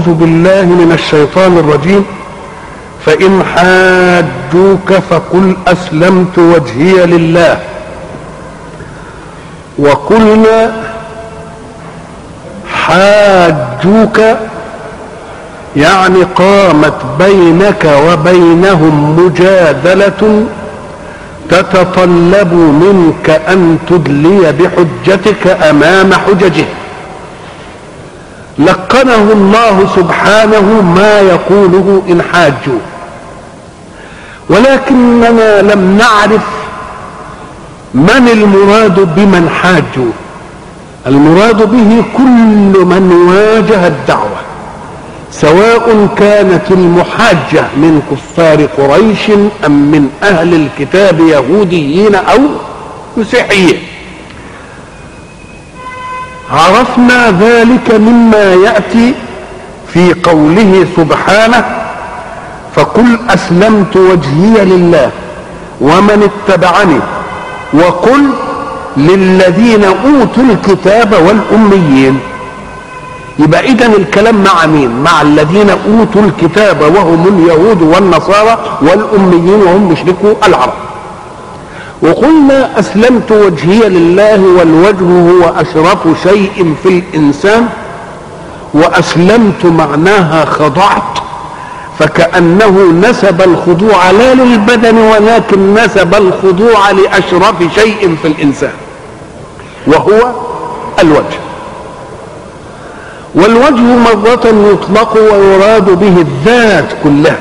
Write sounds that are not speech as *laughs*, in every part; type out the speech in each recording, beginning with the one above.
أعوذ بالله من الشيطان الرجيم. فإن حاجوك فقل أسلمت وجهي لله. وقلنا حاجوك يعني قامت بينك وبينهم مجادلة تتطلب منك أن تدلي بحجتك أمام حججه. لقنه الله سبحانه ما يقوله إن حاجوا. ولكننا لم نعرف من المراد بمن حاجوا. المراد به كل من واجه الدعوة سواء كانت المحاجة من كفار قريش أم من أهل الكتاب يهوديين أو مسيحيين. عرفنا ذلك مما يأتي في قوله سبحانه فقل أسلمت وجهي لله ومن اتبعني وقل للذين أوتوا الكتاب والأميين. يبقى اذا الكلام مع مين؟ مع الذين أوتوا الكتاب وهم اليهود والنصارى والأميين وهم مشركو العرب. وقلنا أسلمت وجهي لله والوجه هو أشرف شيء في الإنسان وأسلمت معناها خضعت فكأنه نسب الخضوع لا للبدن ولكن نسب الخضوع لأشرف شيء في الإنسان وهو الوجه. والوجه مرة يطلق ويراد به الذات كلها.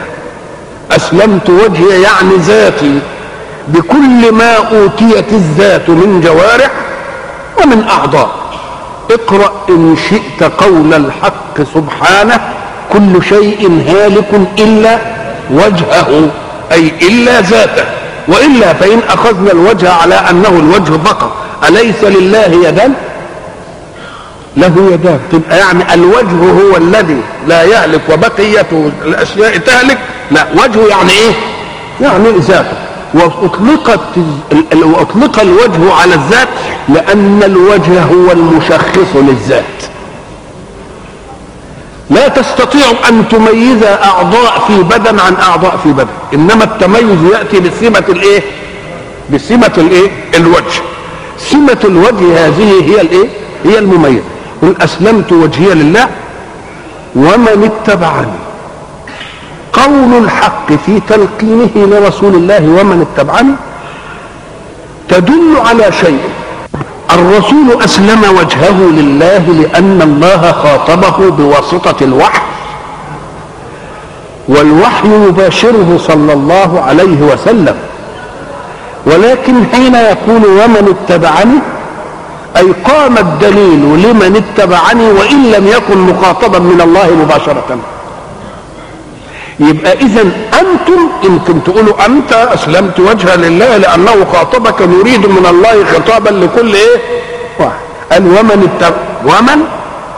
أسلمت وجهي يعني ذاتي. بكل ما أوتيت الذات من جوارح ومن أعضاء. اقرأ إن شئت قول الحق سبحانه كل شيء هالك إلا وجهه أي إلا ذاته. وإلا فإن أخذنا الوجه على أنه الوجه فقط. أليس لله يدان؟ له يدان. تبقى يعني الوجه هو الذي لا يهلك وبقية الأشياء تهلك. لا وجهه يعني إيه؟ يعني ذاته. وأطلقت وأطلق الوجه على الذات لأن الوجه هو المشخص للذات. لا تستطيع أن تميز أعضاء في بدن عن أعضاء في بدن. إنما التميز يأتي بسمه الإيه؟ بسمه الإيه؟ الوجه. سمه الوجه هذه هي الإيه؟ هي المميز قل أسلمت وجهي لله ومن اتبعني. قول الحق في تلقينه لرسول الله ومن اتبعني تدل على شيء. الرسول أسلم وجهه لله لأن الله خاطبه بواسطة الوحي والوحي يباشره صلى الله عليه وسلم. ولكن حين يقول ومن اتبعني أي قام الدليل لمن اتبعني وإن لم يكن مخاطبا من الله مباشرة. يبقى اذا أنتم يمكن تقولوا أنت أسلمت وجها لله لأنه خاطبك يريد من الله خطابا لكل إيه؟ واحد. قال ومن اتبع ومن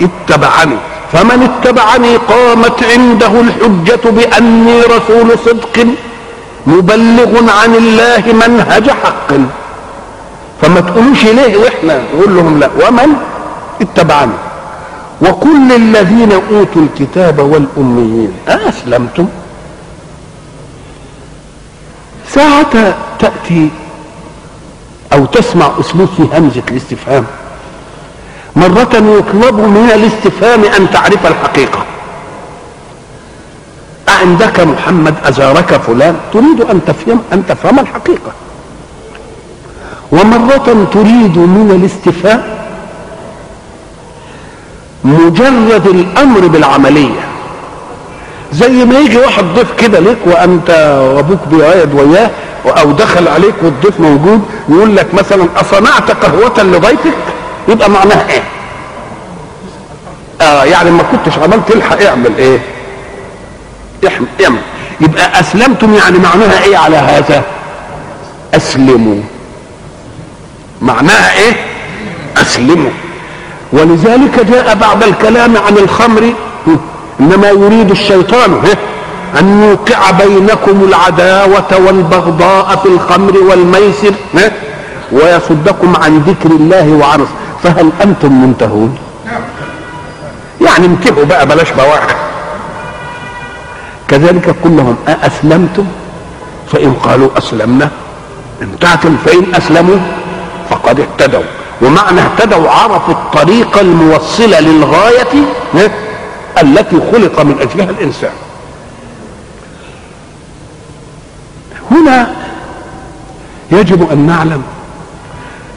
اتبعني. فمن اتبعني قامت عنده الحجة بأني رسول صدق مبلغ عن الله منهج حق. فما تقولوش ليه وإحنا نقول لهم لا. ومن اتبعني. وكل الذين أوتوا الكتاب والأميين أسلمتم. ساعة تأتي أو تسمع أسلوب في همزة الاستفهام. مرة يطلب من الاستفهام أن تعرف الحقيقة. أعندك محمد أزارك فلان تريد أن تفهم أن تفهم الحقيقة. ومرة تريد من الاستفهام مجرد الأمر بالعملية. زي ما يجي واحد ضيف كده لك وأنت وأبوك بيقعد وياه أو دخل عليك والضيف موجود يقول لك مثلا أصنعت قهوة لضيفك يبقى معناها إيه؟ آه يعني ما كنتش عملت الحق اعمل إيه؟ اعمل. يبقى أسلمتم يعني معناها إيه على هذا؟ أسلموا. معناها إيه؟ أسلموا. ولذلك جاء بعد الكلام عن الخمر. إنما يريد الشيطان. أن يوقع بينكم العداوة والبغضاء في الخمر والميسر. ويصدكم عن ذكر الله وعن فهل أنتم منتهون؟ يعني انتهوا بقى بلاش بواخر كذلك قل لهم أأسلمتم؟ فإن قالوا أسلمنا. انتهتم فإن أسلموا فقد اهتدوا. ومعنى اهتدوا عرفوا الطريقة الموصلة للغاية التي خلق من أجلها الإنسان. هنا يجب أن نعلم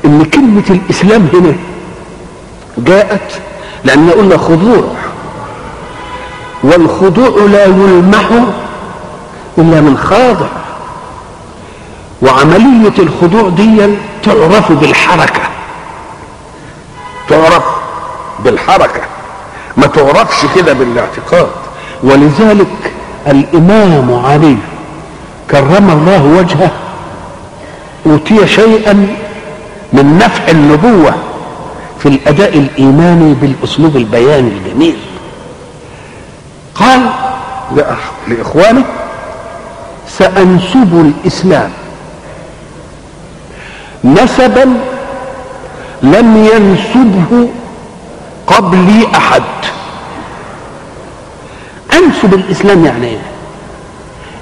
أن كلمة الإسلام هنا جاءت لأن قلنا خضوع والخضوع لا يلمح إلا من خاضع وعملية الخضوع دي تعرف بالحركة. بالحركة. ما تعرفش كده بالاعتقاد. ولذلك الإمام علي كرم الله وجهه أوتي شيئا من نفع النبوة في الأداء الإيماني بالأسلوب البياني الجميل. قال لإخوانه سأنسب الإسلام. نسبا لم ينسبه قبلي أحد. أنسب الإسلام يعني إيه؟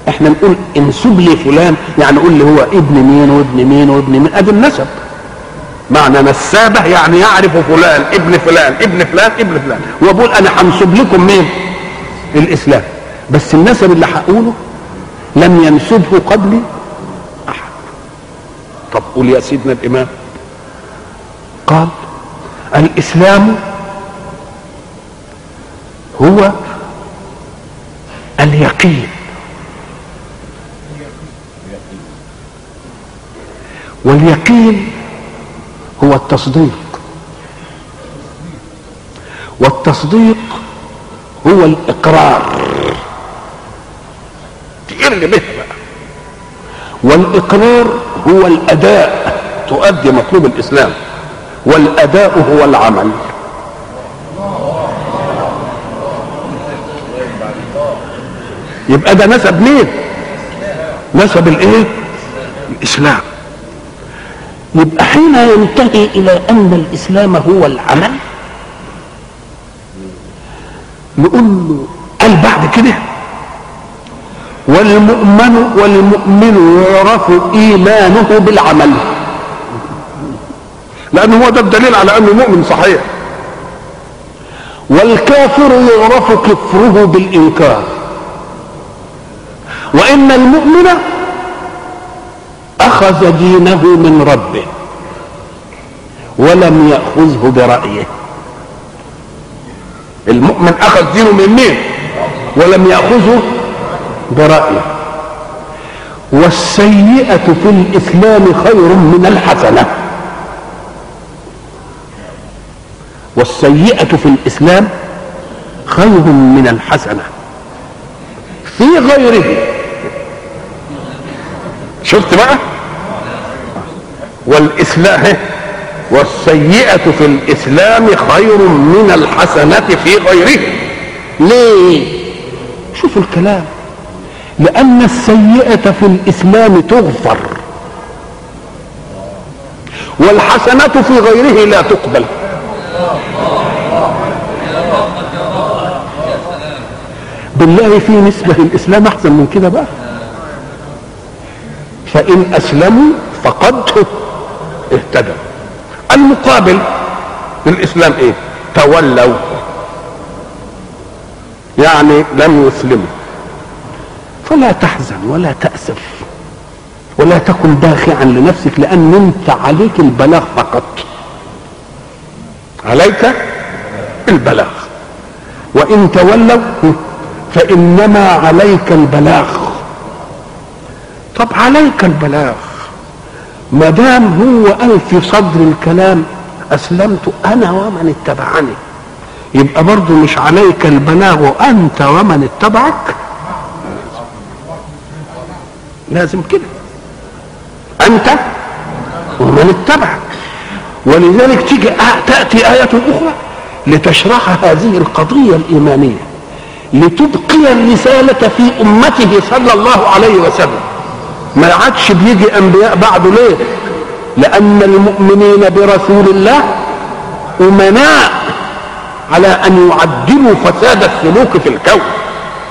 إحنا نقول انسب لي فلان يعني قول لي هو ابن مين وابن مين وابن مين. أدي النسب. معنى نسابة يعني يعرف فلان ابن فلان ابن فلان ابن فلان. وبقول أنا هنسب لكم مين؟ الإسلام. بس النسب اللي هقوله لم ينسبه قبلي أحد. طب قول يا سيدنا الإمام. قال الإسلام هو اليقين. واليقين هو التصديق. والتصديق هو الإقرار. تقر به بقى. والإقرار هو الأداء. تؤدي مطلوب الإسلام. والأداء هو العمل. يبقى ده نسب مين؟ نسب الايه؟ الإسلام. يبقى حين ينتهي إلى أن الإسلام هو العمل نقول له قال بعد كده والمؤمن والمؤمن يعرف إيمانه بالعمل. لأن هو ده الدليل على أنه مؤمن صحيح. والكافر يعرف كفره بالإنكار. وإن المؤمن أخذ دينه من ربه ولم يأخذه برأيه. المؤمن أخذ دينه من مين؟ ولم يأخذه برأيه. والسيئة في الإسلام خير من الحسنة. والسيئة في الإسلام خير من الحسنة. في غيره شفت بقى؟ والإسلام والسيئة في الإسلام خير من الحسنة في غيره. ليه؟ شوفوا الكلام. لأن السيئة في الإسلام تغفر. والحسنة في غيره لا تقبل. بالله في نسبة للإسلام أحسن من كده بقى. فإن أسلموا فقد اهتدوا. المقابل للإسلام إيه؟ تولوا. يعني لم يسلموا. فلا تحزن ولا تأسف ولا تكن باخعا لنفسك لأن انت عليك البلاغ فقط. عليك البلاغ. وإن تولوا فإنما عليك البلاغ. طب عليك البلاغ. ما دام هو قال في صدر الكلام أسلمت أنا ومن اتبعني. يبقى برضه مش عليك البلاغ أنت ومن اتبعك؟ لازم كده. أنت ومن اتبعك. ولذلك تيجي تأتي آية أخرى لتشرح هذه القضية الإيمانية لتبقي الرسالة في أمته صلى الله عليه وسلم. ما عادش بيجي أنبياء بعده ليه؟ لأن المؤمنين برسول الله أمناء على أن يعدلوا فساد السلوك في الكون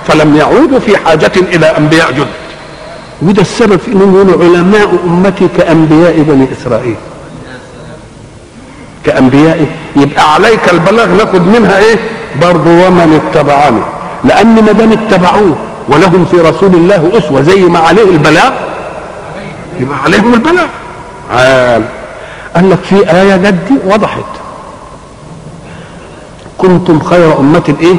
فلم يعودوا في حاجة إلى أنبياء جدد. وده السبب في إنهم علماء أمتي كأنبياء بني إسرائيل. كأنبياء يبقى عليك البلاغ ناخد منها إيه؟ برضه ومن اتبعني لأن ما دام اتبعوه ولهم في رسول الله أسوة زي ما عليه البلاغ يبقى عليهم البلاغ عال قال لك في آية جدي وضحت. كنتم خير أمة إيه؟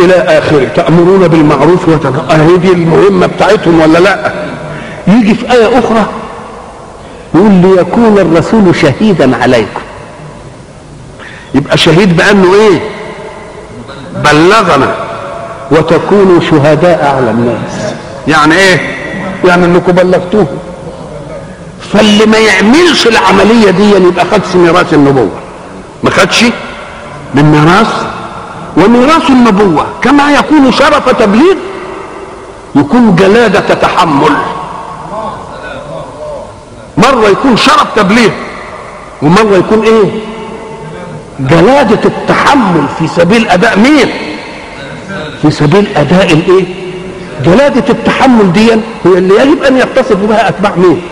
إلى آخره. تأمرون بالمعروف وتنهون. اهي دي المهمة بتاعتهم ولا لأ؟ يجي في آية أخرى. يقول ليكون الرسول شهيدا عليكم. يبقى شهيد بأنه إيه؟ بلغنا. وتكونوا شهداء على الناس. يعني إيه؟ يعني إنكم بلغتوه فاللي ما يعملش العملية دي يبقى خدش ميراث النبوة. ما خدش من ميراث؟ وميراث النبوة كما يكون شرف تبليغ يكون جلادة تحمل مرة يكون شرف تبليغ ومرة يكون إيه؟ جلادة التحمل في سبيل أداء مين؟ في سبيل أداء الإيه؟ جلادة التحمل دي هي اللي يجب أن يتصف بها أتباع مين؟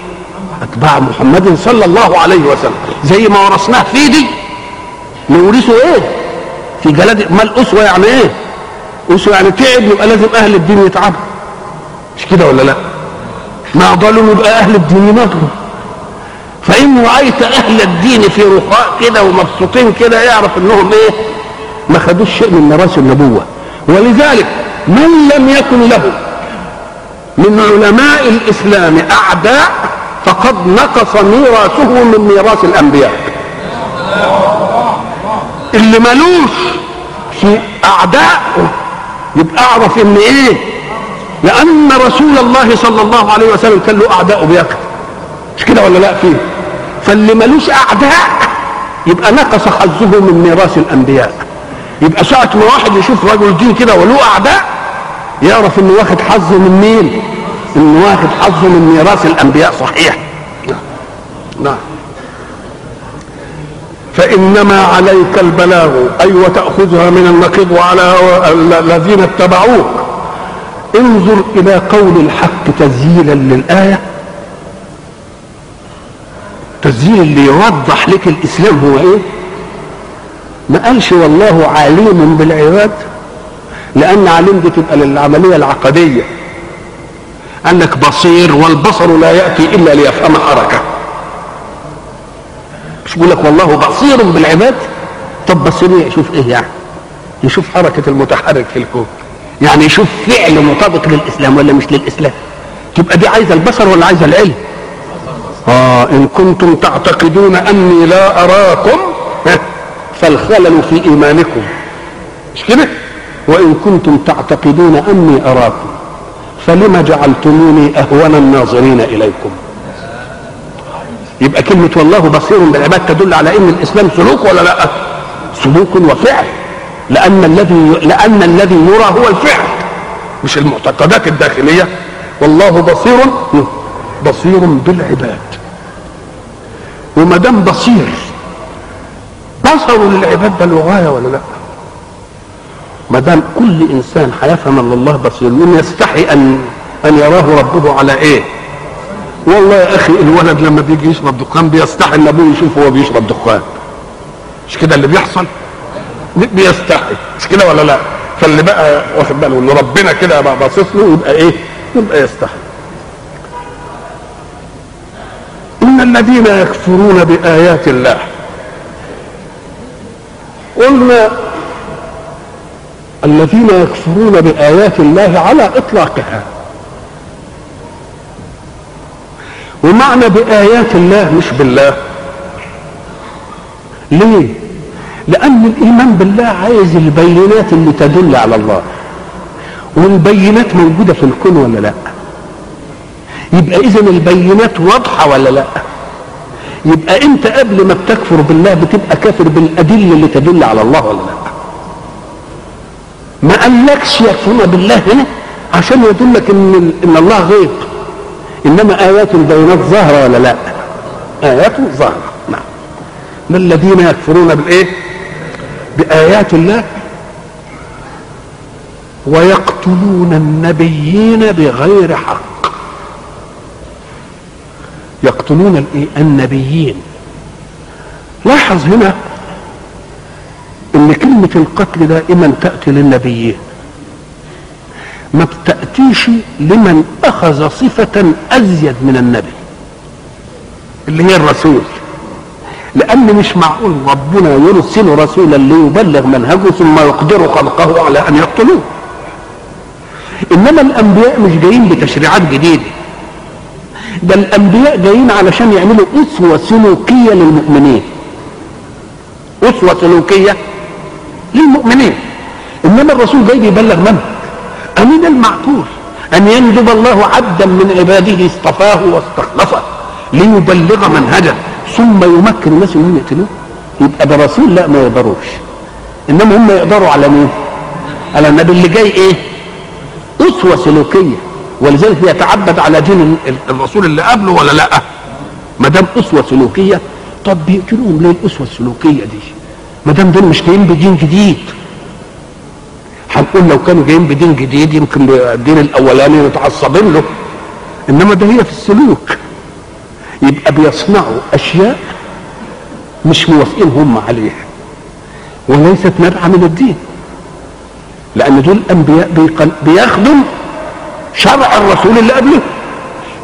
أتباع محمد صلى الله عليه وسلم. زي ما ورثناه في دي نورثه إيه؟ في جلاد ما الاسوه يعني إيه؟ أسوة يعني تعب. يبقى لازم أهل الدين يتعبوا. مش كده ولا لأ؟ ما ضلوا يبقى أهل الدين ينضلوا فإن رأيت أهل الدين في رخاء كده ومبسوطين كده يعرف إنهم إيه؟ ما خدوش شيء من ميراث النبوة. ولذلك من لم يكن له من علماء الإسلام أعداء فقد نقص ميراثه من ميراث الأنبياء. اللي ملوش في أعداء يبقى أعرف إن إيه؟ لأن رسول الله صلى الله عليه وسلم كان له أعداء بيكتب مش كده ولا لأ؟ فيه. فاللي ملوش أعداء يبقى نقص حظه من ميراث الأنبياء. يبقى ساعة ما واحد يشوف رجل دين كده وله أعداء يعرف انه واخد حظه من مين؟ انه واخد حظه من ميراث الأنبياء صحيح. نعم. فإنما عليك البلاغ أي أيوة وتأخذها من النقيض وعلى الذين اتبعوك. انظر إلى قول الحق تسجيلا للآية. تسجيل اللي يوضح لك الإسلام هو إيه؟ ما قالش والله عليم بالعباد لأن عليم دي تبقى للعملية العقدية. أنك بصير والبصر لا يأتي إلا ليفهم حركة مش بيقول لك والله بصير بالعباد؟ طب بصير يشوف إيه يعني؟ يشوف حركة المتحرك في الكون. يعني يشوف فعل مطابق للإسلام ولا مش للإسلام. تبقى دي عايزة البصر ولا عايزة العلم؟ آه إن كنتم تعتقدون أني لا أراكم فالخلل في إيمانكم. مش كده؟ وإن كنتم تعتقدون أني أراكم فلما جعلتموني أهون الناظرين إليكم؟ يبقى كلمة والله بصير بالعباد تدل على إن الإسلام سلوك ولا لا؟ سلوك وفعل. لأن الذي لأن الذي يرى هو الفعل مش المعتقدات الداخلية. والله بصير بصير بالعباد. وما دام بصير بصر للعباد ده له غايه ولا لا؟ ما دام كل إنسان هيفهم أن الله بصير من يستحي ان أن يراه ربه على إيه؟ والله يا أخي الولد لما بيجي يشرب دخان بيستحي إن أبوه يشوفه وهو بيشرب دخان. مش كده اللي بيحصل؟ بيستحي. مش كده ولا لا؟ فاللي بقى واخد باله إن ربنا كده بقى باصص له يبقى إيه؟ يبقى يستحي. إن الذين يكفرون بآيات الله قلنا الذين يكفرون بآيات الله على إطلاقها. ومعنى بآيات الله مش بالله. ليه؟ لأن الإيمان بالله عايز البينات اللي تدل على الله. والبينات موجودة في الكون ولا لا؟ يبقى إذا البينات واضحة ولا لا؟ يبقى أنت قبل ما بتكفر بالله بتبقى كافر بالأدلة اللي تدل على الله ولا لا؟ ما قالكش يكفرون بالله هنا عشان يدلك إن إن الله غيب إنما آيات البينات ظاهرة ولا لا؟ آيات ظاهرة. نعم. ما الذين يكفرون بالإيه؟ بآيات الله؟ ويقتلون النبيين بغير حق. يقتلون الايه النبيين. لاحظ هنا إن كلمة القتل دائما تأتي للنبيين. ما بتأتيش لمن أخذ صفة أزيد من النبي اللي هي الرسول. لأن مش معقول ربنا يرسل رسولا ليبلغ منهجه ثم يقدر خلقه على أن يقتلوه. إنما الأنبياء مش جايين بتشريعات جديدة. ده الأنبياء جايين علشان يعملوا أسوة سلوكية للمؤمنين. أسوة سلوكية للمؤمنين. إنما الرسول جاي بيبلغ منهج أمين المعقول. أن يندب الله عبدا من عباده اصطفاه واستخلفه ليبلغ منهجه. ثم يمكن الناس إنهم يقتلوه. يبقى ده رسول لا ما يقدروش. إنما هم يقدروا على مين؟ على النبي اللي جاي إيه؟ أسوة سلوكية. ولذلك بيتعبد على دين الرسول اللي قبله ولا لا؟ ما دام أسوة سلوكية. طب بيقتلوهم ليه الأسوة السلوكية دي؟ ما دام دول مش جايين بدين جديد. هنقول لو كانوا جايين بدين جديد يمكن الدين الأولاني متعصبين له. إنما ده هي في السلوك. يبقى بيصنعوا أشياء مش موافقين هم عليها. وليست نابعة من الدين. لأن دول أنبياء بيخدم شرع الرسول اللي قبله.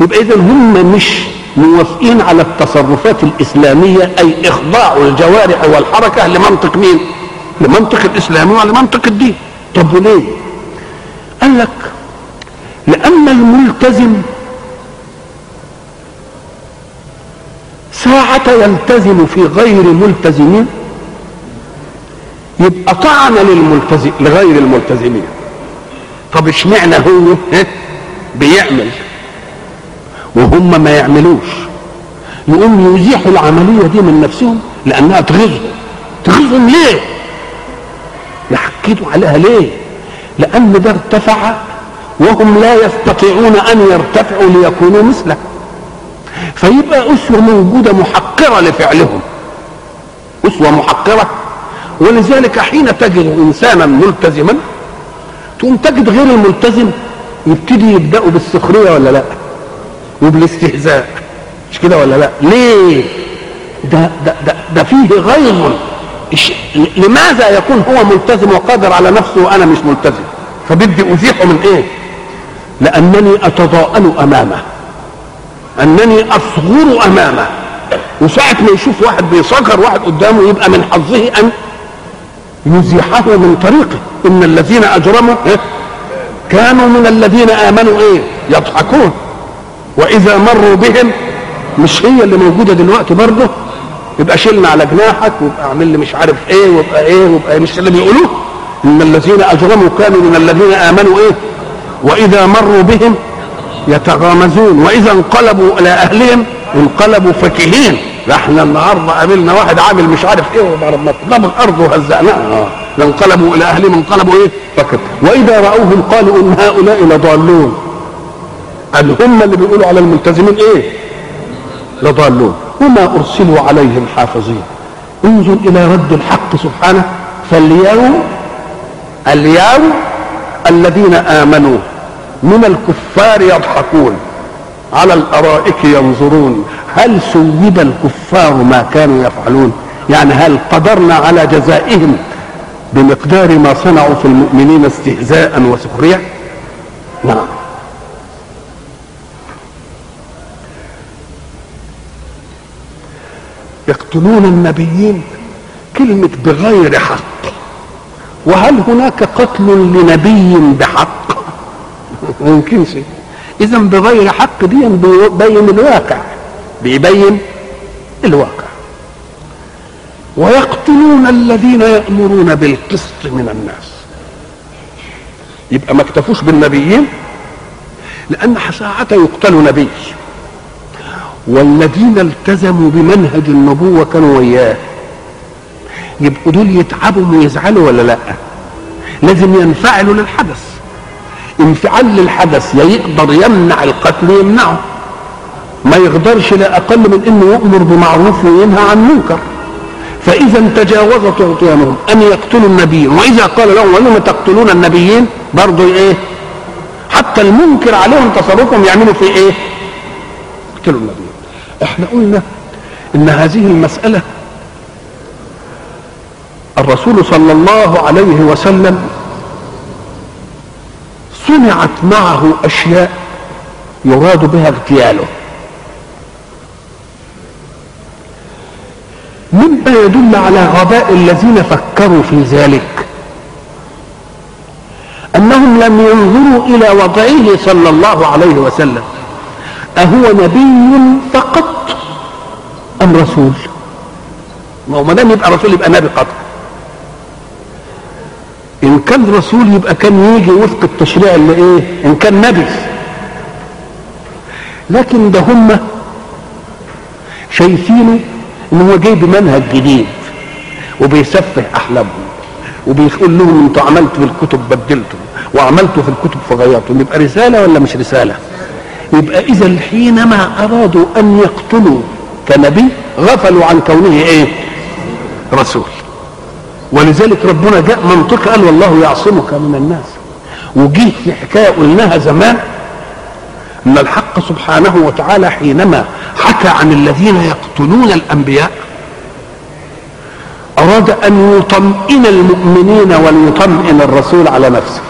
يبقى اذا هم مش موافقين على التصرفات الإسلامية أي إخضاع الجوارح والحركة لمنطق مين؟ لمنطق الاسلام ولمنطق الدين. طب وليه؟ قال لك لأن الملتزم ساعة يلتزم في غير ملتزمين يبقى طعن للملتزم لغير الملتزمين. طب اشمعنى هو؟ بيعمل. وهم ما يعملوش. يقوم يزيحوا العملية دي من نفسهم لأنها تغيظهم. تغيظهم ليه؟ يحكدوا عليها ليه؟ لأن ده ارتفع وهم لا يستطيعون أن يرتفعوا ليكونوا مثله. فيبقى أسوة موجودة محقرة لفعلهم. أسوة محقرة. ولذلك حين تجد إنسانا ملتزما تقوم تجد غير الملتزم يبتدي يبدأوا بالسخرية ولا لأ؟ وبالاستهزاء. مش كده ولا لأ؟ ليه؟ ده ده ده, ده فيه غيظ. لماذا يكون هو ملتزم وقادر على نفسه وأنا مش ملتزم؟ فبدي ازيحه من إيه؟ لأنني أتضاءل أمامه. أنني أصغر أمامه. وساعة ما يشوف واحد بيصغر واحد قدامه يبقى من حظه أن يزيحه من طريقه. إن الذين أجرموا كانوا من الذين آمنوا إيه؟ يضحكون. وإذا مروا بهم مش هي اللي موجودة دلوقتي برضه؟ يبقى شيلنا على جناحك ويبقى اعمل لي مش عارف إيه ويبقى إيه ويبقى مش اللي بيقولوه. إن الذين أجرموا كانوا من الذين آمنوا إيه؟ وإذا مروا بهم يتغامزون. وإذا انقلبوا إلى أهلهم انقلبوا فكهين إحنا النهارده قابلنا واحد عامل مش عارف إيه وضربنا الأرض وهزقناها. انقلبوا إلى أهلهم انقلبوا إيه؟ فكر وإذا رأوهم قالوا إن هؤلاء لضالون. قال هم اللي بيقولوا على الملتزمين إيه؟ لضالون. وما أرسلوا عليهم حافظين. انظر إلى رد الحق سبحانه. فاليوم اليوم الذين آمنوا من الكفار يضحكون على الأرائك ينظرون. هل سوب الكفار ما كانوا يفعلون؟ يعني هل قدرنا على جزائهم بمقدار ما صنعوا في المؤمنين استهزاء وسخريه نعم. يقتلون النبيين كلمة بغير حق. وهل هناك قتل لنبي بحق؟ *laughs* ما يمكنش اذا بغير حق دي بيبين الواقع. بيبين الواقع. ويقتلون الذين يأمرون بالقسط من الناس. يبقى ما اكتفوش بالنبيين لأن ساعة يقتل نبي. والذين التزموا بمنهج النبوة كانوا وياه. يبقوا دول يتعبوا ويزعلوا ولا لأ؟ لازم ينفعلوا للحدث. انفعال للحدث يا يقدر يمنع القتل يمنعه ما يقدرش لا أقل من إنه يامر بمعروف وينهى عن منكر. فإذا تجاوزت عصيانهم أن يقتلوا النبيين. وإذا قال لهم ولم تقتلون النبيين برضه إيه؟ حتى المنكر عليهم تصرفهم يعملوا في إيه؟ يقتلوا النبيين. إحنا قلنا إن هذه المسألة الرسول صلى الله عليه وسلم صنعت معه أشياء يراد بها اغتياله. مما يدل على غباء الذين فكروا في ذلك. أنهم لم ينظروا إلى وضعه صلى الله عليه وسلم. أهو نبي فقط أم رسول؟ ما هو دام يبقى رسول يبقى نبي قطع إن كان رسول يبقى كان يجي وفق التشريع اللي إيه؟ إن كان نبي. لكن ده هم شايفينه ان هو جاي بمنهج جديد وبيسفه احلامهم وبيقول لهم أنتوا عملتوا الكتب بدلتم وعملتوا في الكتب فغيرتم يبقى رسالة ولا مش رسالة؟ يبقى إذا حينما أرادوا أن يقتلوا كنبي غفلوا عن كونه إيه؟ رسول ولذلك ربنا جاء منطق قال والله يعصمك من الناس وجيه في حكاية قلناها زمان إن الحق سبحانه وتعالى حينما حكى عن الذين يقتلون الأنبياء. أراد أن يطمئن المؤمنين وليطمئن الرسول على نفسه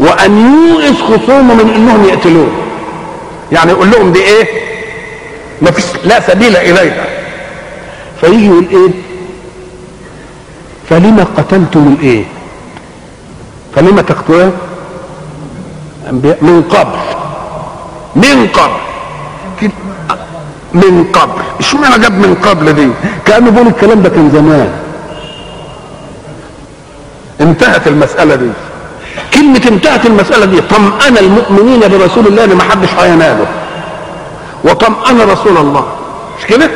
وأن يوئس خصومه من إنهم يقتلوه. يعني يقول لهم دي إيه؟ ما فيش لا سبيل اليها فيجي يقول إيه؟ فلما قتلتم الإيه؟ فلما تقتلون من قبل. من قبل. من قبل. اشمعنى جاب من قبل دي كأنه بيقول الكلام ده كان زمان. انتهت المسألة دي. كلمة انتهت المسألة دي طمأن المؤمنين برسول الله اللي ما حدش هيناله. وطمأن رسول الله. مش كده؟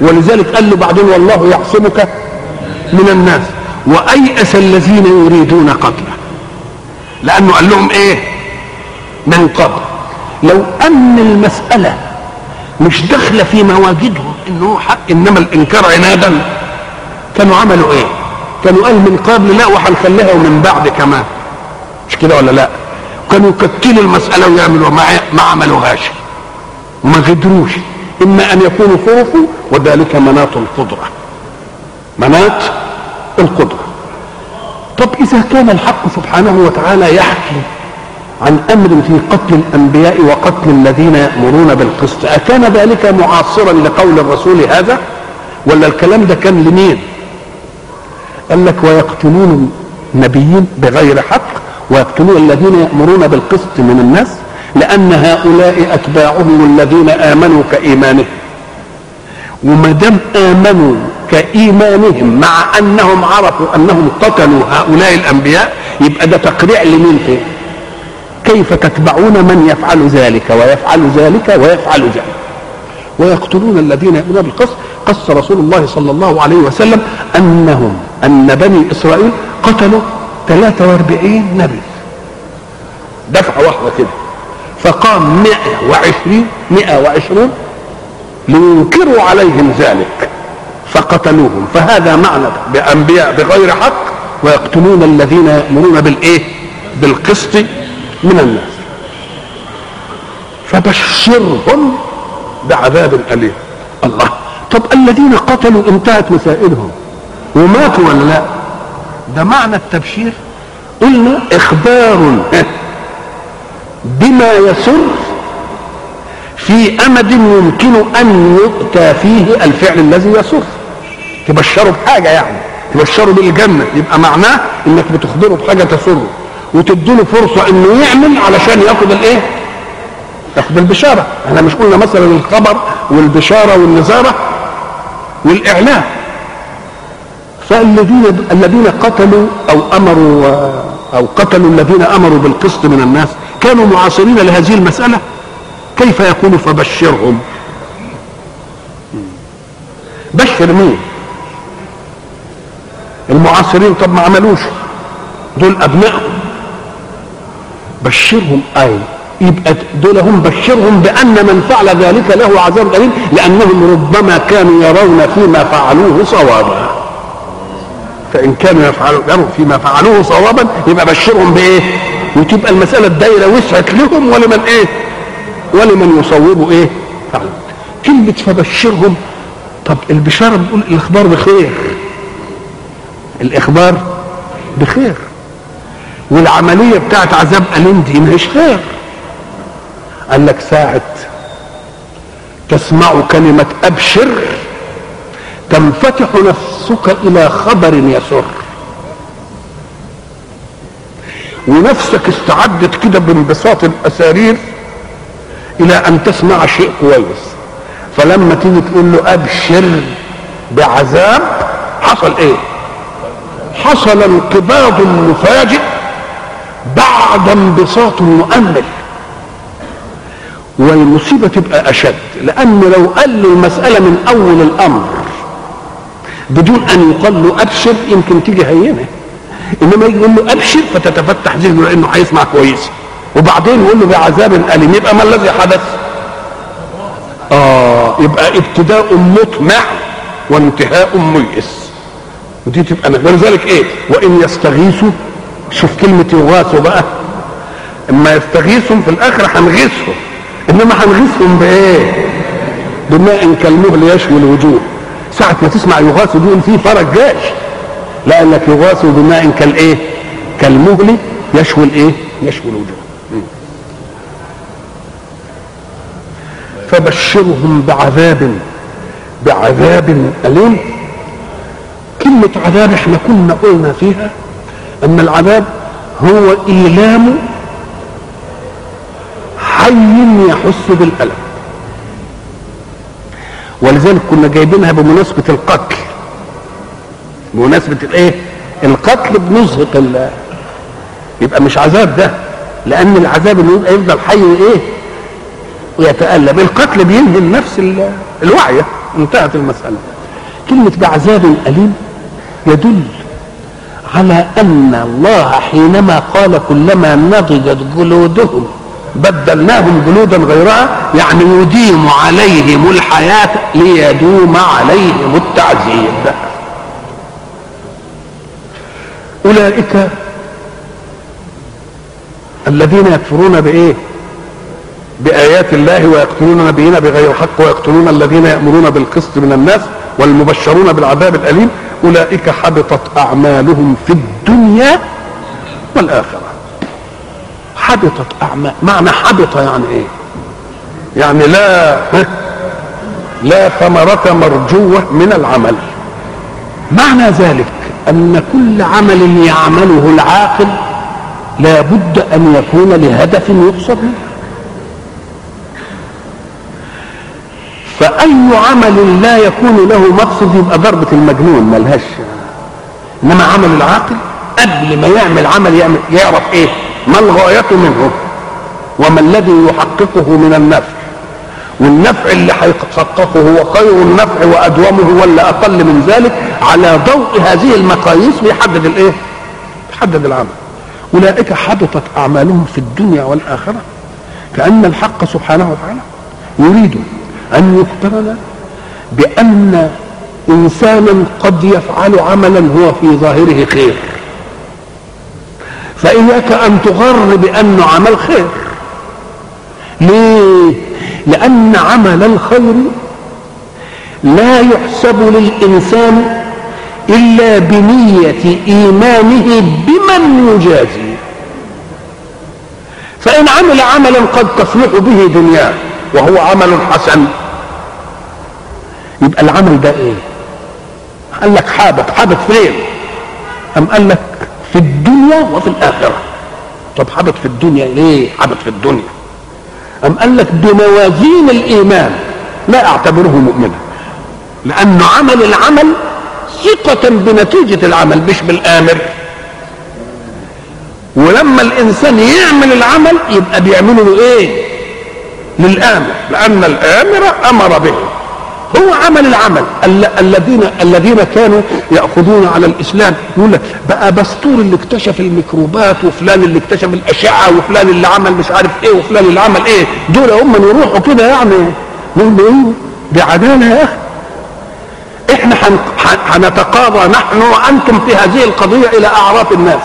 ولذلك قال له بعدين والله يعصمك من الناس. وأيأس الذين يريدون قتله. لأنه قال لهم إيه؟ من قبل. لو أن المسألة مش داخلة في مواجدهم. إنه حق. إنما الإنكار عنادا. كانوا عملوا إيه؟ كانوا قال من قبل. لا وهنخليها ومن بعد كمان. مش كده ولا لا؟ كانوا يكتلوا المسألة ويعملوا ما, ما عملوهاش. وما غدروش إما أن يكونوا خرفوا وذلك مناط القدرة. مناط القدرة. طب إذا كان الحق سبحانه وتعالى يحكي عن أمر في قتل الأنبياء وقتل الذين يأمرون بالقسط. أكان ذلك معاصرا لقول الرسول هذا؟ ولا الكلام ده كان لمين؟ قال لك ويقتلون النبيين بغير حق ويقتلون الذين يأمرون بالقسط من الناس لأن هؤلاء أتباعهم الذين آمنوا كإيمانهم. وما دام آمنوا كإيمانهم مع أنهم عرفوا أنهم قتلوا هؤلاء الأنبياء يبقى ده تقريع لمين؟ فيه كيف تتبعون من يفعل ذلك ويفعل ذلك ويفعل ذلك. ويقتلون الذين يأمرون بالقسط. قص رسول الله صلى الله عليه وسلم أنهم أن بني إسرائيل قتلوا 43 نبي. دفعة واحدة كده. فقام 120 120 لينكروا عليهم ذلك. فقتلوهم. فهذا معنى بأنبياء بغير حق ويقتلون الذين يأمرون بالإيه؟ بالقسط. من الناس. فبشرهم بعذاب أليم. الله. طب الذين قتلوا انتهت مسائلهم. وماتوا ولا لا؟ ده معنى التبشير. قلنا إخبار بما يسر في أمد يمكن أن يؤتى فيه الفعل الذي يسر. تبشروا بحاجة يعني. تبشروا بالجنة. يبقى معناه إنك بتخبره بحاجة تسره. وتديله فرصة إنه يعمل علشان ياخد الإيه؟ ياخد البشارة. إحنا مش قلنا مثلا الخبر والبشارة والنظاره والإعلام. فالذين الذين قتلوا أو أمروا أو قتلوا الذين أمروا بالقسط من الناس كانوا معاصرين لهذه المسألة. كيف يكون فبشرهم؟ بشر مين؟ المعاصرين. طب ما عملوش. دول أبنائهم. بشرهم أي يبقى دول هم بشرهم بأن من فعل ذلك له عذاب أليم لأنهم ربما كانوا يرون فيما فعلوه صوابا فإن كانوا يفعلون فيما فعلوه صوابا يبقى بشرهم بإيه؟ وتبقى المسألة الدايرة وسعت لهم ولمن إيه؟ ولمن يصوبوا إيه؟ فعلا كلمة فبشرهم طب البشارة بتقول الإخبار بخير الإخبار بخير والعملية بتاعت عذاب أليم دي مش خير قال لك ساعة تسمع كلمة أبشر تنفتح نفسك إلى خبر يسر. ونفسك استعدت كده بانبساط الأسارير إلى أن تسمع شيء كويس. فلما تيجي تقول له أبشر بعذاب حصل إيه؟ حصل انقباض مفاجئ. بعد انبساط مؤمل. والمصيبة تبقى أشد لأن لو قال له المسألة من أول الأمر بدون أن يقال له أبشر يمكن تيجي هينة. إنما يجي يقول له أبشر فتتفتح ذهنه لأنه هيسمع كويس. وبعدين يقول له بعذاب أليم يبقى ما الذي حدث؟ آه يبقى ابتداء مطمع وانتهاء ميئس ودي تبقى غير ذلك إيه؟ وإن يستغيثوا شوف كلمة يغاثوا بقى. إما يستغيثهم في الآخر هنغيثهم. إنما هنغيثهم بإيه؟ بماء كالمهل يشوي الوجوه. ساعة ما تسمع يغاثوا دول في فرج جاش. لا لك يغاثوا بماء كالايه كالمهل يشوي الايه يشوي الوجوه. فبشرهم بعذاب بعذاب أليم. كلمة عذاب إحنا كنا قلنا فيها أن العذاب هو إيلام حي يحس بالألم. ولذلك كنا جايبينها بمناسبة القتل. بمناسبة الإيه؟ القتل بنزهق ال يبقى مش عذاب ده لأن العذاب اللي يبقى يفضل حي وإيه؟ ويتألم. القتل بينهي النفس الواعية انتهت المسألة. كلمة بعذاب أليم يدل على أن الله حينما قال كلما نضجت جلودهم بدلناهم جلودا غيرها يعني يديم عليهم الحياة ليدوم عليهم التعذيب. أولئك الذين يكفرون بإيه؟ بآيات الله ويقتلون نبينا بغير حق ويقتلون الذين يأمرون بالقسط من الناس والمبشرون بالعذاب الأليم. أولئك حبطت أعمالهم في الدنيا والآخرة. حبطت أعمال معنى حبط يعني إيه؟ يعني لا لا ثمرة مرجوة من العمل. معنى ذلك أن كل عمل يعمله العاقل لا بد أن يكون لهدف يقصد منه. فأي عمل لا يكون له مقصد يبقى ضربة المجنون ملهاش. إنما عمل العاقل قبل ما يعمل عمل يعمل يعرف إيه؟ ما الغاية منه؟ وما الذي يحققه من النفع؟ والنفع اللي هيحققه هو خير النفع وأدومه ولا أقل من ذلك على ضوء هذه المقاييس بيحدد الإيه؟ بيحدد العمل. أولئك حبطت أعمالهم في الدنيا والآخرة. كأن الحق سبحانه وتعالى يريد أن يقترن بأن إنسانا قد يفعل عملا هو في ظاهره خير. فإياك أن تغر بأنه عمل خير. ليه؟ لأن عمل الخير لا يحسب للإنسان إلا بنية إيمانه بمن يجازي. فإن عمل عملا قد تصلح به دنياه. وهو عمل حسن. يبقى العمل ده إيه؟ قال لك حابط حابط فين؟ أم قال لك في الدنيا وفي الآخرة. طب حابط في الدنيا ليه؟ حابط في الدنيا. أم قال لك بموازين الإيمان لا أعتبره مؤمنا. لأنه عمل العمل ثقة بنتيجة العمل مش بالآمر. ولما الإنسان يعمل العمل يبقى بيعمله له إيه؟ للآمر لأن الآمر أمر به. هو عمل العمل. الذين الذين كانوا يأخذون على الإسلام يقول لك بقى بستور اللي اكتشف الميكروبات وفلان اللي اكتشف الأشعة وفلان اللي عمل مش عارف إيه وفلان اللي عمل إيه. دول هم يروحوا كده يعني. نقول إيه؟ بعداله يا أخي. إحنا هنتقاضى نحن وأنتم في هذه القضية إلى أعراف الناس.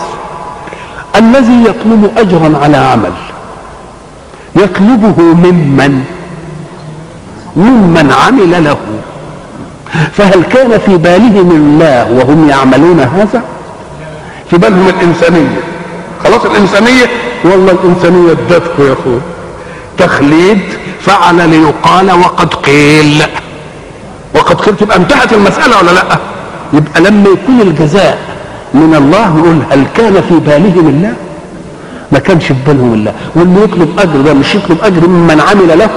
الذي يطلب اجرا على عمل. يطلبه ممن؟ ممن عمل له. فهل كان في بالهم الله وهم يعملون هذا؟ في بالهم الإنسانية. خلاص الإنسانية؟ والله الإنسانية ادتكم يا أخوي. تخليد فعل ليقال وقد قيل. وقد قيل تبقى انتهت المسألة ولا لأ؟ يبقى لما يكون الجزاء من الله نقول هل كان في بالهم الله؟ ما كانش في بالهم الله. واللي يطلب أجر ده مش يطلب أجر ممن عمل له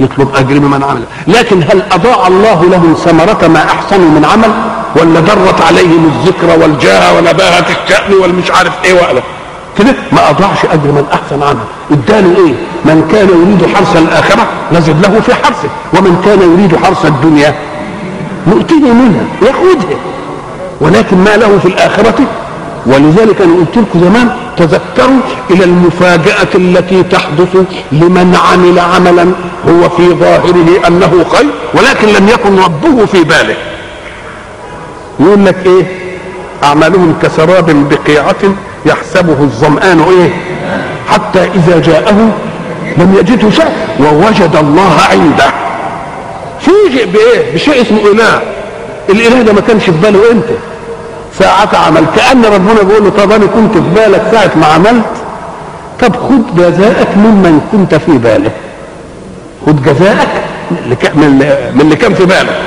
يطلب أجر ممن عمل. لكن هل أضاع الله لهم ثمرة ما احسنوا من عمل؟ ولا درت عليهم الذكرى والجاه ونباهة الشأن والمش عارف إيه وقال كده ما أضاعش أجر من أحسن عمل. اداله إيه؟ من كان يريد حرث الآخرة نزد له في حرثه. ومن كان يريد حرث الدنيا نؤتيه منها ياخذها ولكن ما له في الآخرة؟ ولذلك أنا قلت لكم زمان تذكروا إلى المفاجأة التي تحدث لمن عمل عملا هو في ظاهره أنه خير ولكن لم يكن ربه في باله. يقول لك إيه؟ أعمالهم كسراب بقيعة يحسبه الظمآن إيه؟ حتى إذا جاءه لم يجده شيء ووجد الله عنده. فوجئ بإيه؟ بشيء اسمه إله. الإله ده ما كانش في باله انت ساعة عمل كأن ربنا بيقول له طب أنا كنت في بالك ساعة ما عملت؟ طب خد جزاءك ممن كنت في باله خد جزاءك من اللي كان في بالك.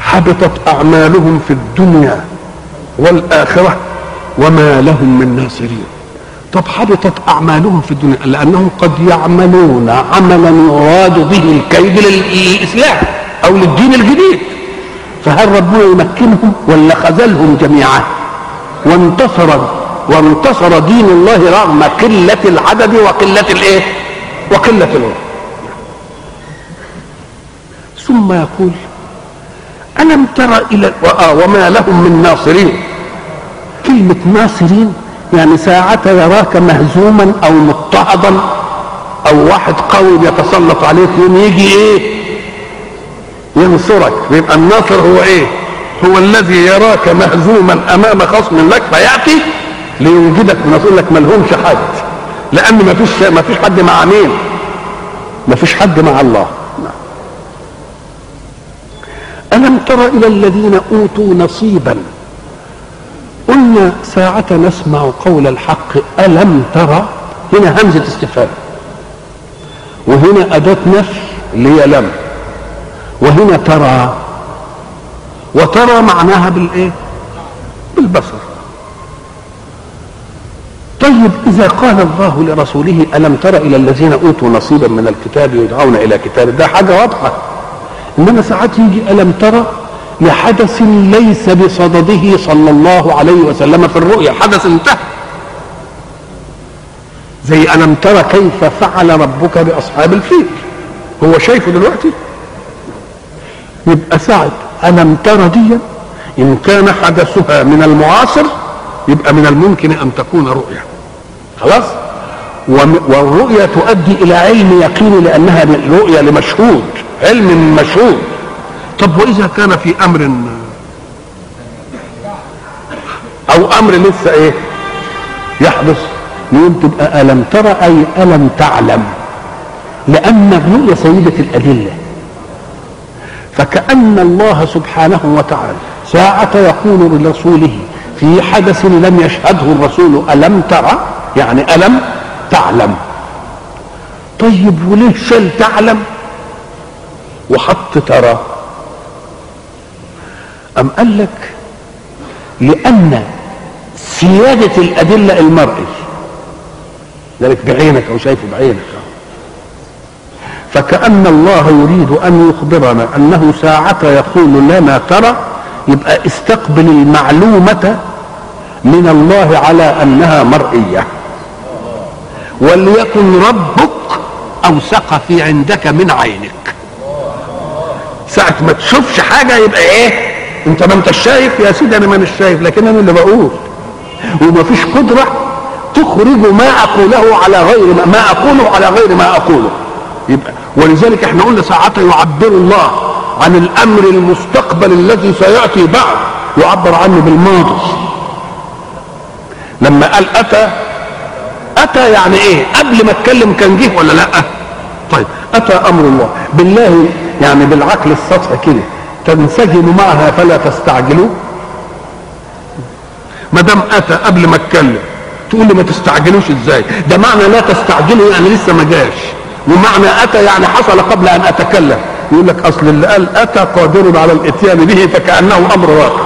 حبطت أعمالهم في الدنيا والآخرة وما لهم من ناصرين. طب حبطت أعمالهم في الدنيا لأنهم قد يعملون عملا يراد به الكيد للإسلام أو للدين الجديد. فهل ربنا يمكنهم ولا خذلهم جميعا؟ وانتصر وانتصر دين الله رغم قلة العدد وقلة الإيه؟ وقلة الوقت. ثم يقول ألم تر إلى وما لهم من ناصرين؟ كلمة ناصرين يعني ساعة يراك مهزوما أو مضطهدا أو واحد قوي يتسلط عليك يوم يجي إيه؟ ينصرك. يبقى الناصر هو إيه؟ هو الذي يراك مهزوما أمام خصم لك فيأتي ليوجدك يقول لك ما لهمش حد لأن ما فيش ما فيش حد مع مين؟ ما فيش حد مع الله. ألم تر إلى الذين أوتوا نصيبا؟ قلنا ساعة نسمع قول الحق. ألم ترى هنا همزة استفهام. وهنا أداة نفي اللي هي لم وهنا ترى وترى معناها بالإيه؟ بالبصر. طيب إذا قال الله لرسوله ألم تر إلى الذين أوتوا نصيبا من الكتاب يدعون إلى كتاب ده حاجة واضحة. إنما ساعات يجي ألم ترى لحدث ليس بصدده صلى الله عليه وسلم في الرؤيا. حدث انتهى. زي ألم ترى كيف فعل ربك بأصحاب الفيل؟ هو شايفه دلوقتي؟ يبقى ساعة ألم ترى دي إن كان حدثها من المعاصر يبقى من الممكن أن تكون رؤيا. خلاص؟ والرؤيا تؤدي إلى علم يقيني لأنها رؤيا لمشهود علم مشهود. طب وإذا كان في أمر أو أمر لسه إيه؟ يحدث. نقول تبقى ألم ترى أي ألم تعلم؟ لأن الرؤيا سيدة الأدلة. فكأن الله سبحانه وتعالى ساعة يقول لرسوله في حدث لم يشهده الرسول ألم ترى يعني ألم تعلم. طيب وليه شل تعلم؟ وحط ترى. أم قال لك لأن سيادة الأدلة المرئي ذلك بعينك أو شايفه بعينك. فكأن الله يريد أن يخبرنا أنه ساعة يقول لنا ترى يبقى استقبل المعلومة من الله على أنها مرئية. وليكن ربك أوثق في عندك من عينك. ساعة ما تشوفش حاجة يبقى إيه؟ أنت ما أنتش شايف يا سيدي أنا مانيش شايف لكن أنا اللي بقول. وما فيش قدرة تخرج ما أقوله على غير ما, ما أقوله على غير ما أقوله. يبقى. ولذلك إحنا قلنا ساعتها يعبر الله عن الأمر المستقبل الذي سيأتي بعد. يعبر عنه بالماضي. لما قال أتى أتى يعني إيه؟ قبل ما اتكلم كان جه ولا لأ؟ طيب أتى أمر الله. بالله يعني بالعقل السطحي كده. تنسجم معها فلا تستعجلوا. ما دام أتى قبل ما اتكلم تقول لي ما تستعجلوش إزاي؟ ده معنى لا تستعجلوا يعني لسه ما جاش. ومعنى أتى يعني حصل قبل أن أتكلم. يقول لك أصل اللي قال أتى قادر على الاتيان به فكأنه أمر واقع.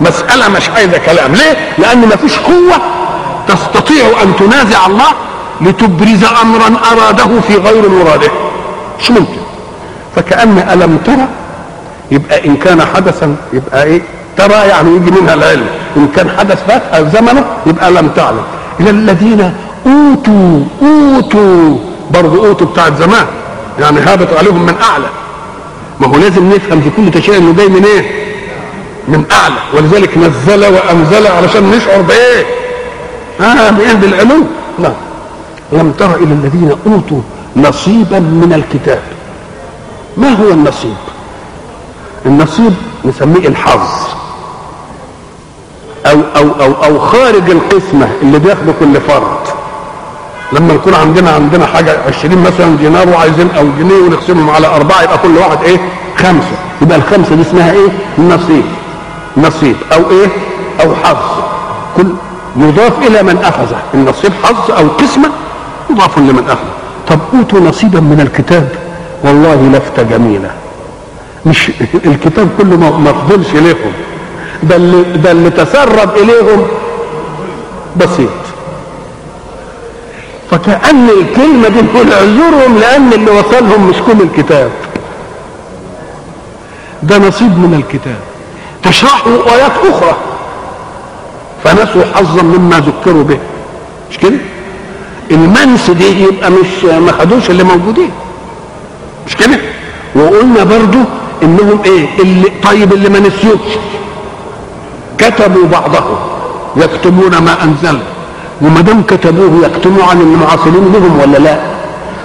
مسألة مش عايزة كلام. ليه؟ لأن ما فيش قوة تستطيع أن تنازع الله لتبرز أمرا أراده في غير مراده. مش ممكن. فكأن ألم ترى؟ يبقى إن كان حدثا يبقى إيه؟ ترى يعني يجي منها العلم. إن كان حدث فات زمنه يبقى لم تعلم. إلى الذين أوتوا أوتوا. برضه أوتوا بتاعت زمان. يعني هابط عليهم من أعلى. ما هو لازم نفهم في كل تشريع إنه جاي من إيه؟ من أعلى. ولذلك نزل وأنزل علشان نشعر بإيه؟ آه من بالعلو. لا لم تر إلى الذين أوتوا نصيبا من الكتاب. ما هو النصيب؟ النصيب نسميه الحظ. أو أو أو أو خارج القسمة اللي بياخده كل فرد. لما يكون عندنا عندنا حاجة 20 مثلا دينار وعايزين أو جنيه ونقسمهم على أربعة يبقى كل واحد إيه؟ خمسة. يبقى الخمسة دي اسمها إيه؟ نصيب. نصيب. أو إيه؟ أو حظ. كل يضاف إلى من اخذه النصيب حظ أو قسمة يضاف لمن اخذه طب أوتوا نصيبا من الكتاب. والله لفتة جميلة مش الكتاب كله ما فضلش لهم ده اللي, ده اللي تسرب إليهم. بسيط. فكأن الكلمة دي نقول اعذرهم لأن اللي وصلهم مش كل الكتاب. ده نصيب من الكتاب. تشرحوا آيات أخرى. فنسوا حظا مما ذكروا به. مش كده؟ المنس دي يبقى مش ما خدوش اللي موجودين. مش كده؟ وقلنا برضو إنهم إيه؟ اللي طيب اللي ما نسيوش. كتبوا بعضه يكتبون ما انزل وما دام كتبوه يكتبوا عن المعاصرين لهم ولا لا؟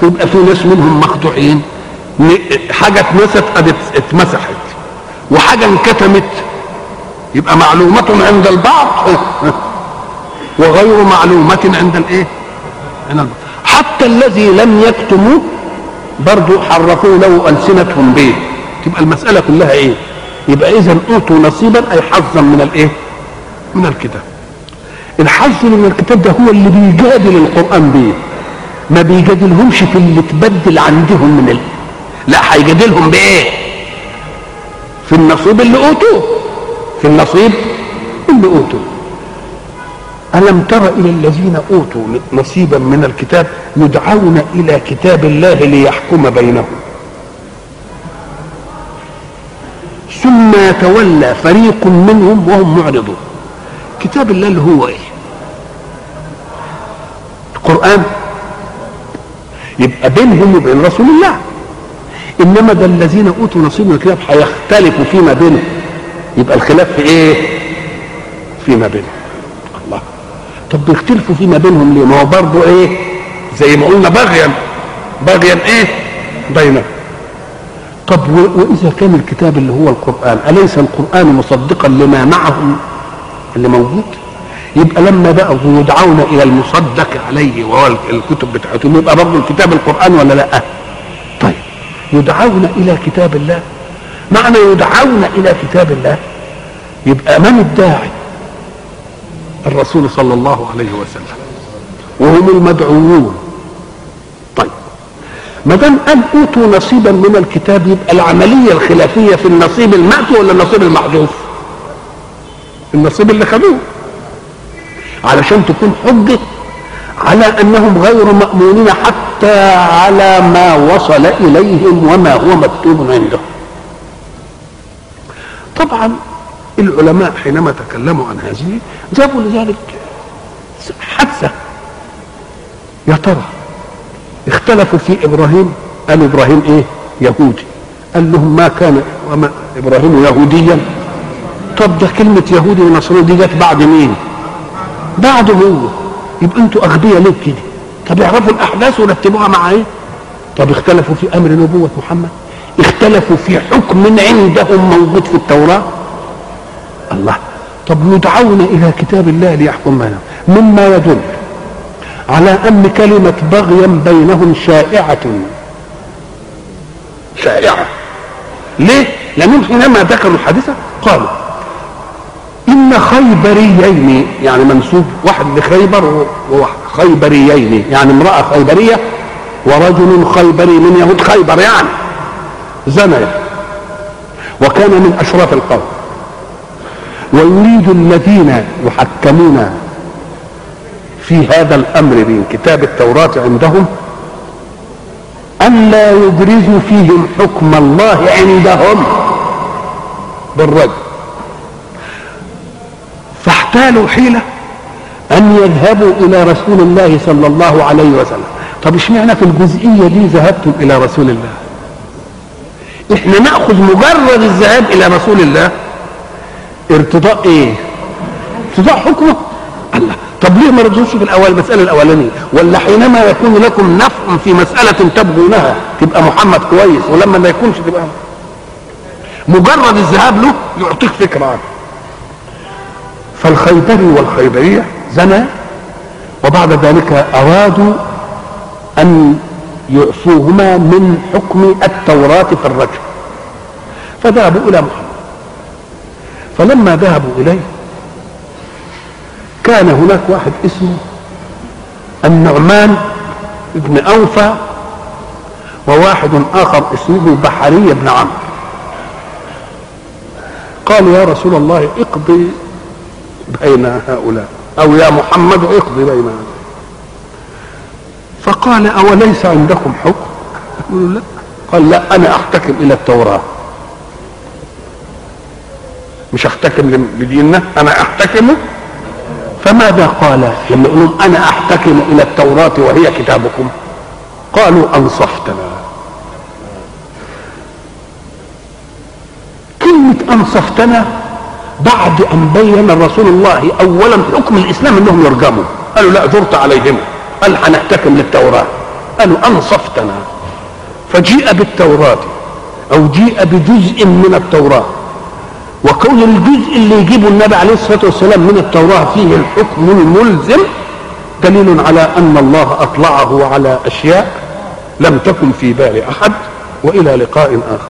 يبقى في ناس منهم مخدوعين حاجة اتنست قد اتمسحت. وحاجة انكتمت. يبقى معلومة عند البعض. *laughs* وغير معلومة عند الايه؟ عند البعض. حتى الذي لم يكتموه برضو حرفوا له ألسنتهم به. تبقى المسألة كلها إيه؟ يبقى إذا أوتوا نصيبا أي حظا من الإيه؟ من الكتاب. الحظ من الكتاب ده هو اللي بيجادل القرآن بيه. ما بيجادلهمش في اللي تبدل عندهم من ال... لا هيجادلهم بإيه؟ في النصيب اللي أوتوه. في النصيب اللي أوتوه. ألم تر إلى الذين أوتوا نصيبا من الكتاب يدعون إلى كتاب الله ليحكم بينهم. ثم يتولى فريق منهم وهم معرضون. كتاب الله اللي هو إيه؟ القرآن. يبقى بينهم وبين رسول الله. إنما ده الذين أوتوا نصيب من الكتاب هيختلفوا فيما بينهم. يبقى الخلاف في إيه؟ فيما بينهم. الله. طب بيختلفوا فيما بينهم ليه؟ ما هو برضه إيه؟ زي ما قلنا بغيا. بغيا إيه؟ بينهم. طب وإذا كان الكتاب اللي هو القرآن أليس القرآن مصدقا لما معهم اللي موجود؟ يبقى لما بقوا يدعون إلى المصدق عليه وهو الكتب بتاعتهم يبقى برضه الكتاب القرآن ولا لأ؟ طيب يدعون إلى كتاب الله؟ معنى يدعون إلى كتاب الله؟ يبقى من الداعي؟ الرسول صلى الله عليه وسلم. وهم المدعوون. طيب ما دام قال أوتوا نصيبا من الكتاب يبقى العملية الخلافية في النصيب المأتي ولا النصيب المحذوف؟ النصيب اللي خدوه. علشان تكون حجة على أنهم غير مأمونين حتى على ما وصل إليهم وما هو مكتوب عندهم طبعا العلماء حينما تكلموا عن هذه جابوا لذلك حادثة. يا ترى اختلفوا في إبراهيم؟ قالوا إبراهيم إيه؟ يهودي. قال لهم ما كان وما إبراهيم يهوديا؟ طب ده كلمة يهودي ونصراني دي جت بعد مين؟ بعده هو يبقى أنتوا أغبياء ليه كده طب اعرفوا الأحداث ورتبوها مع إيه طب اختلفوا في أمر نبوة محمد؟ اختلفوا في حكم عندهم موجود في التوراة؟ الله. طب يدعون إلى كتاب الله ليحكم بينهم مما يدل على أن كلمة بغيا بينهم شائعة. شائعة. ليه؟ لأنهم حينما ذكروا الحادثة قالوا خيبريين يعني منسوب واحد لخيبر وواحد خيبريين يعني امرأة خيبرية ورجل خيبري من يهود خيبر يعني زنيا وكان من أشراف القوم. ويريد الذين يحكمون في هذا الأمر من كتاب التوراة عندهم أن لا يبرزوا فيهم حكم الله عندهم بالرجل فاحتالوا حيله أن يذهبوا إلى رسول الله صلى الله عليه وسلم. طب اشمعنى في الجزئية دي ذهبتم إلى رسول الله؟ إحنا نأخذ مجرد الذهاب إلى رسول الله. ارتضاء إيه؟ ارتضاء حكمه؟ الله. طب ليه ما رضوش في الأول المساله الأولانية؟ ولا حينما يكون لكم نفع في مسألة تبغونها تبقى محمد كويس ولما ما يكونش تبقى مجرد الذهاب له يعطيك فكرة. عنه فالخيبري والخيبرية زنا وبعد ذلك أرادوا أن يعفوهما من حكم التوراة في الرجل فذهبوا إلى محمد. فلما ذهبوا إليه كان هناك واحد اسمه النعمان بن أوفى وواحد آخر اسمه بحري بن عمرو. قالوا يا رسول الله اقضي بين هؤلاء. أو يا محمد اقضي بين هؤلاء. فقال أوليس عندكم حكم؟ قالوا لا. قال لا أنا أحتكم إلى التوراة. مش أحتكم لديننا أنا أحتكم. فماذا قال؟ لما يقولون أنا أحتكم إلى التوراة وهي كتابكم. قالوا أنصفتنا. كلمة أنصفتنا بعد أن بين رسول الله اولا حكم الإسلام أنهم يرجموا. قالوا لا ثرت عليهم. قال هنحتكم للتوراة؟ قالوا أنصفتنا. فجيء بالتوراة أو جيء بجزء من التوراة. وكون الجزء اللي يجيبه النبي عليه الصلاة والسلام من التوراة فيه الحكم الملزم دليل على أن الله أطلعه على أشياء لم تكن في بال أحد وإلى لقاء آخر.